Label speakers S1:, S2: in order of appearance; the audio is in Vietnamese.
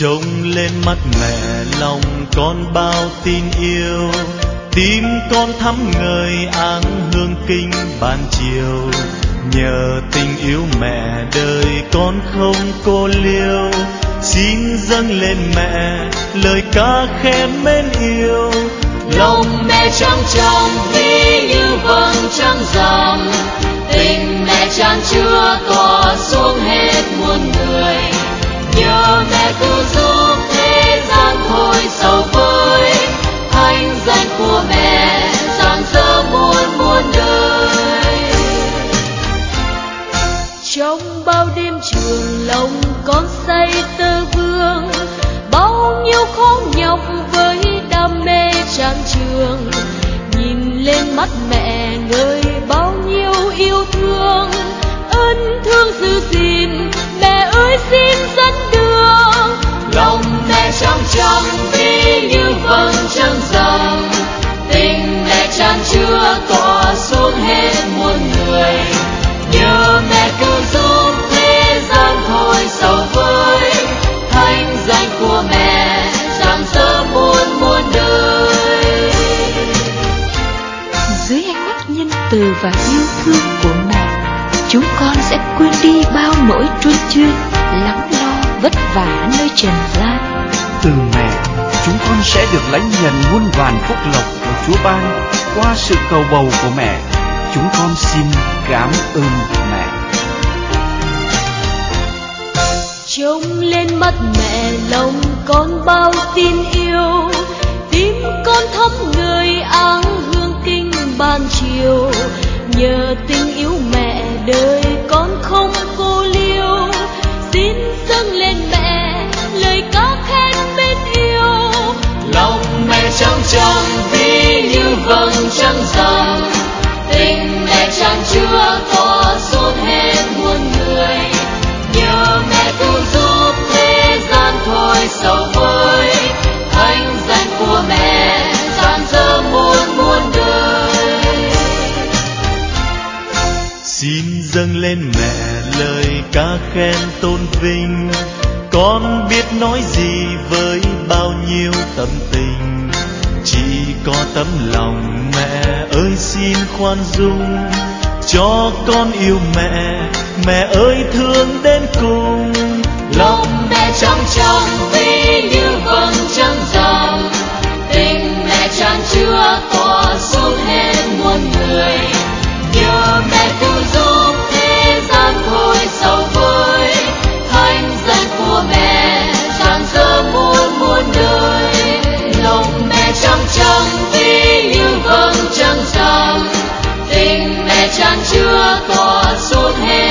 S1: trông lên mắt mẹ lòng con bao tin yêu. Tim con thắm ngời áng hương kinh ban chiều. Nhờ tình yêu mẹ đời con không cô liêu. Xin dâng lên mẹ lời ca khen mến yêu.
S2: Lòng mẹ trong trong ví như vầng
S3: bao khó nhọc với đam mê trang trường nhìn lên mắt mẹ
S4: từ và yêu thương của mẹ. Chúng con sẽ quên đi bao nỗi truân chuyên lắng lo vất vả nơi trần gian.
S5: Từ mẹ chúng con sẽ được lãnh nhận muôn vàn phúc lộc của Chúa ban qua sự cầu bầu của mẹ. Chúng con xin cảm ơn mẹ.
S3: Trông lên mắt mẹ lòng xin dâng lên mẹ lời ca khen
S1: tôn vinh. Con biết nói gì với bao nhiêu tâm tình. Chỉ có tấm lòng mẹ ơi xin khoan dung cho con yêu mẹ. Mẹ ơi, thương đến cùng.
S2: Lòng mẹ trong trong vì như vầng trăng rằm tình mẹ chẳng chứa tỏa xuống hết muôn người. Nhờ mẹ cứu giúp thế gian thôi sầu vơi. Thanh danh của mẹ chẳng giờ muôn muôn đời lòng mẹ trong trong chan chưa tỏa xuống hết